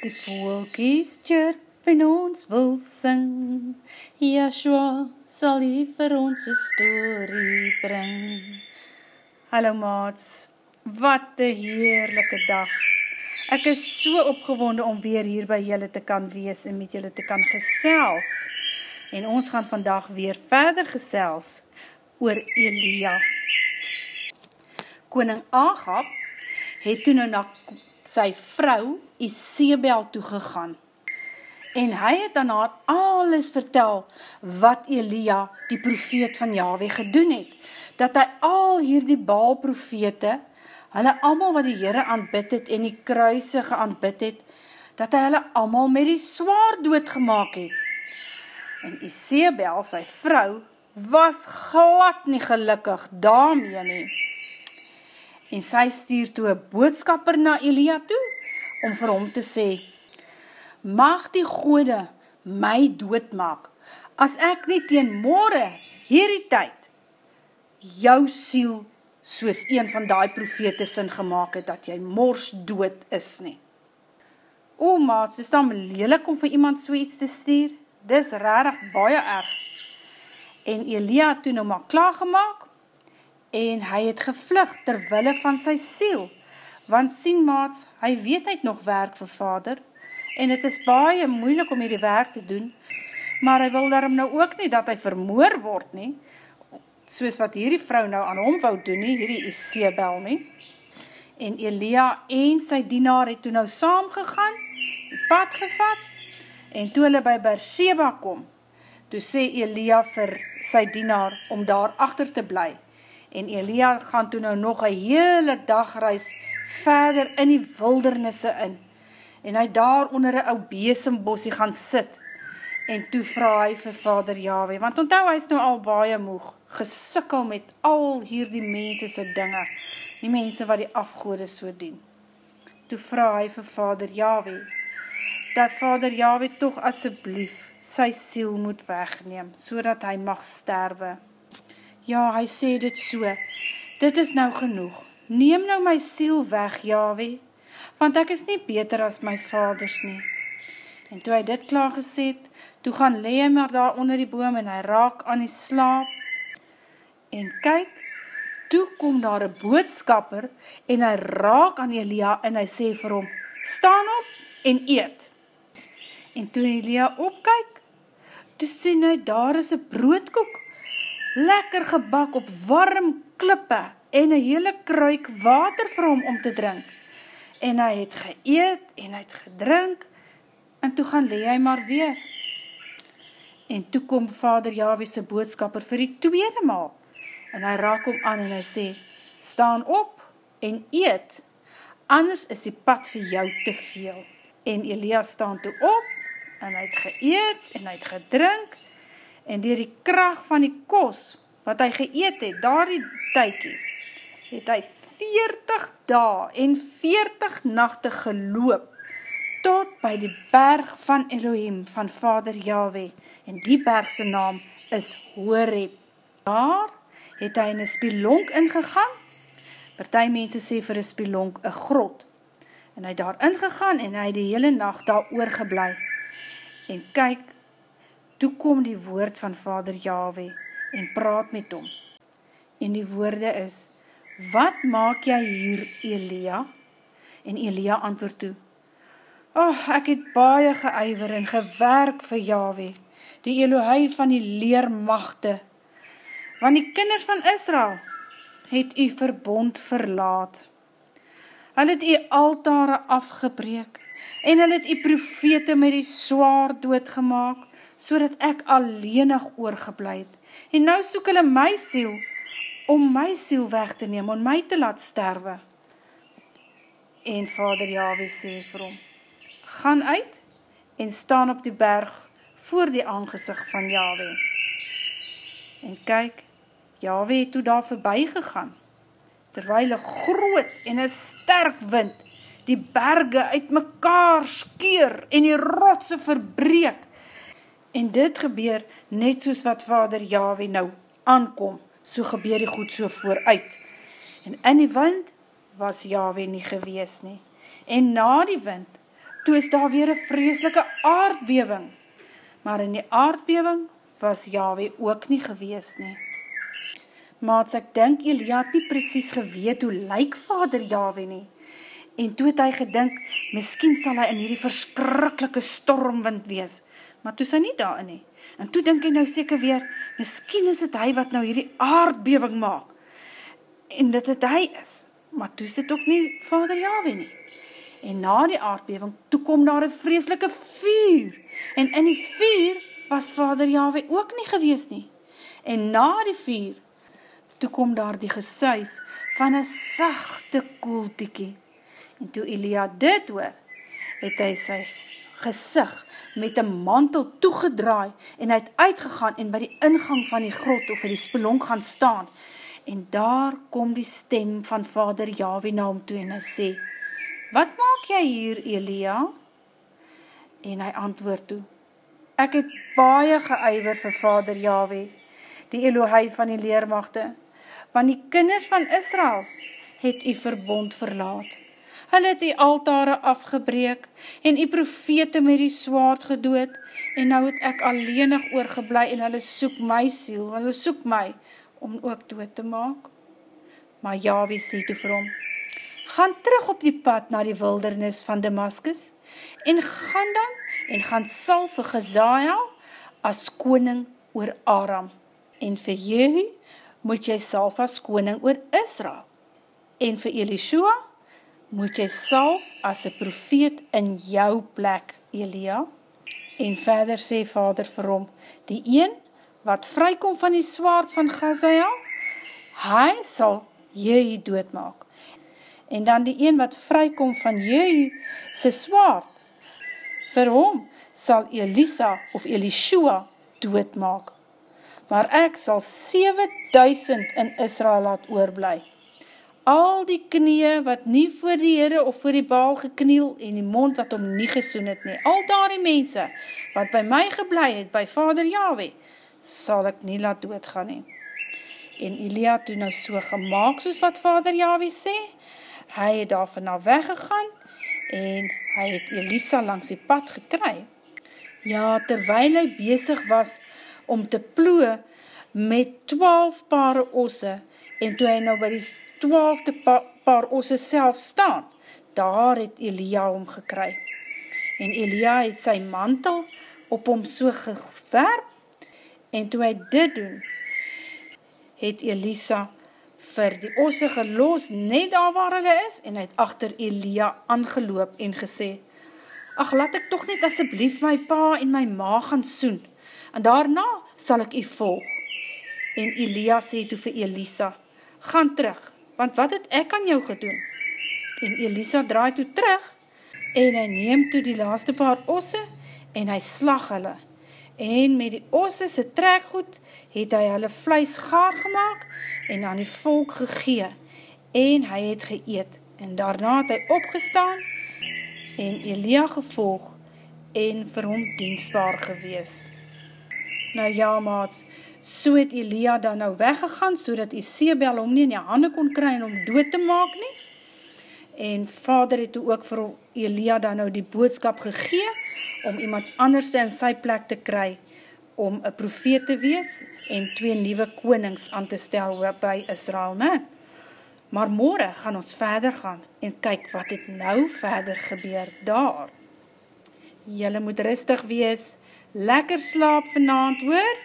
Die volkies chirp en ons wil sing, Joshua sal hy vir ons een story bring. Hallo maats, wat een heerlijke dag. Ek is so opgewonde om weer hier by julle te kan wees en met julle te kan gesels. En ons gaan vandag weer verder gesels oor Elia. Koning Agab het toen nou na sy vrou Isabel toegegaan. En hy het aan haar alles vertel wat Elia, die profeet van Yahweh, gedoen het. Dat hy al hier die baalprofete, hulle allemaal wat die Heere aanbid het en die kruise geaanbid het, dat hy hulle allemaal met die zwaar doodgemaak het. En Isabel, sy vrou, was glad nie gelukkig daarmee nie en sy stuur toe een boodskapper na Elia toe, om vir hom te sê, Mag die gode my doodmaak, as ek nie teen morgen, hierdie tyd, jou siel soos een van die profete sin gemaakt het, dat jy mors dood is nie. O maat, is dan lelik om vir iemand so iets te stuur? Dis rarig baie erg. En Elia toe nou maar klaargemaak, en hy het gevlug terwille van sy siel, want sien maats, hy weet hy het nog werk vir vader, en het is baie moeilik om hierdie werk te doen, maar hy wil daarom nou ook nie dat hy vermoor word nie, soos wat hierdie vrou nou aan hom wou doen nie, hierdie Isabel nie, en Elia en sy dienaar het toe nou saam gegaan, pad gevat, en toe hulle by Berseba kom, toe sê Elia vir sy dienaar om daar achter te bly, en Elia gaan toe nou nog een hele dagreis verder in die wildernisse in, en hy daar onder een ou besembossie gaan sit, en toe vraag hy vir vader Yahweh, want onthou hy is nou al baie moeg, gesikkel met al hier die mense sy dinge, die mense wat die afgoede so dien. Toe vraag hy vir vader Yahweh, dat vader Yahweh toch asseblief sy siel moet wegneem, so hy mag sterwe. Ja, hy sê dit so, dit is nou genoeg, neem nou my siel weg, Yahweh, want ek is nie beter as my vaders nie. En toe hy dit klaar gesê het, toe gaan hy maar daar onder die boom en hy raak aan die slaap. En kyk, toe kom daar een boodskapper en hy raak aan Elia en hy sê vir hom, staan op en eet. En toe Elia opkyk, toe sê hy, daar is een broodkoek lekker gebak op warm klippe en een hele kruik water vir hom om te drink. En hy het geëet en hy het gedrink en toe gaan lee hy maar weer. En toe kom vader Jawese boodskapper vir die tweede maal en hy raak hom aan en hy sê, staan op en eet, anders is die pad vir jou te veel. En Elia staan toe op en hy het geëet en hy het gedrink en dier die kracht van die kos, wat hy geëet het, daar die tykie, het hy 40 dae en 40 nachte geloop, tot by die berg van Elohim, van vader Yahweh, en die bergse naam is Horeb. Daar het hy in een spilonk ingegaan, partij mense sê vir een spilonk een grot, en hy daar ingegaan, en hy die hele nacht daar oorgeblij, en kyk, toe kom die woord van vader Yahweh en praat met hom. En die woorde is, wat maak jy hier, Elia? En Elia antwoord toe, Oh, ek het baie geuiver en gewerk vir Yahweh, die Elohei van die leermachte, want die kinders van Israel het u verbond verlaat. Hulle het u altare afgebreek, en hulle het u profete met die zwaar doodgemaak, so dat ek alleenig oorgebleid. En nou soek hulle my siel, om my siel weg te neem, om my te laat sterwe. En vader Yahweh sê vir hom, gaan uit en staan op die berg voor die aangezicht van Yahweh. En kyk, Yahweh het toe daar voorbij gegaan, terwijl een groot en een sterk wind die berge uit mekaar skeur en die rotse verbreek En dit gebeur net soos wat vader Yahweh nou aankom, so gebeur die goed so vooruit. En in die wind was Yahweh nie gewees nie. En na die wind toe is daar weer een vreselike aardbewing. Maar in die aardbewing was Yahweh ook nie gewees nie. Maats, ek dink Elia het nie precies geweet hoe lyk vader Yahweh nie. En toe het hy gedink, miskien sal hy in hierdie verskrikkelike stormwind wees. Maar toe is hy nie daarin nie. En toe dink hy nou seker weer, miskien is het hy wat nou hierdie aardbewing maak. En dit het hy is. Maar toe is dit ook nie vader Yahweh nie. En na die aardbewing, toe kom daar een vreselike vuur. En in die vuur was vader Yahweh ook nie gewees nie. En na die vuur, toe kom daar die gesuis van een sachte koeltiekie. En toe Elia dit hoor, het hy sy gezicht met een mantel toegedraai en hy het uitgegaan en by die ingang van die grot of die spelonk gaan staan. En daar kom die stem van vader Yahweh na hom toe en hy sê, wat maak jy hier, Elia? En hy antwoord toe, ek het baie geuiver vir vader Yahweh, die Elohei van die leermachte, want die kinders van Israel het die verbond verlaat. Hulle het die altare afgebreek en die profete met die swaard gedood en nou het ek alleenig oorgeblij en hulle soek my siel, hulle soek my om ook dood te maak. Maar Yahweh sê toe vir hom, gaan terug op die pad na die wildernis van Damaskus, en gaan dan, en gaan sal vir Gezael, as koning oor Aram, en vir Jehu, moet jy salf as koning oor Israel, en vir Elishua, moet jy salf as een profeet in jou plek, Elia, en verder sê vader vir hom, die een, wat vrykom van die swaard van Gezael, hy sal Jehu doodmaak, en dan die een wat vrykom van jy sy swaard. Vir hom sal Elisa of Elishua doodmaak. Maar ek sal 7000 in Israel laat oorblij. Al die knie wat nie voor die Heere of voor die baal gekniel en die mond wat om nie gesoen het nie. Al daar die mense wat by my geblij het, by vader Yahweh, sal ek nie laat doodgaan nie. En Elia toe nou so gemaakt soos wat vader Yahweh sê, hy het daar vanaf weggegaan en hy het Elisa langs die pad gekry. Ja, terwijl hy bezig was om te ploe met twaalf pare osse en toe hy nou by die twaalfde pa paar osse self staan, daar het Elia hom gekry. En Elia het sy mantel op hom so gewerp en toe hy dit doen, het Elisa vir die osse geloos net daar waar hulle is en hy het achter Elia aangeloop en gesê, ach laat ek toch net asseblief my pa en my ma gaan soen en daarna sal ek u volg. En Elia sê toe vir Elisa, gaan terug, want wat het ek aan jou gedoen? En Elisa draai toe terug en hy neem toe die laaste paar osse en hy slag hulle. En met die osse se trekgoed het hy hulle vleis gaar gemaakt en aan die volk gegee en hy het geëet en daarna het hy opgestaan en Elia gevolg en vir hom diensbaar gewees. Nou ja maats, so het Elia dan nou weggegaan so dat Isabel hom nie in die hande kon kry en hom dood te maak nie en vader het ook vir Elia dan nou die boodskap gegee om iemand anders in sy plek te kry om een profeet te wees en twee nieuwe konings aan te stel by Israel, ne? Maar morgen gaan ons verder gaan en kyk wat het nou verder gebeur daar. Julle moet rustig wees, lekker slaap vanavond hoor,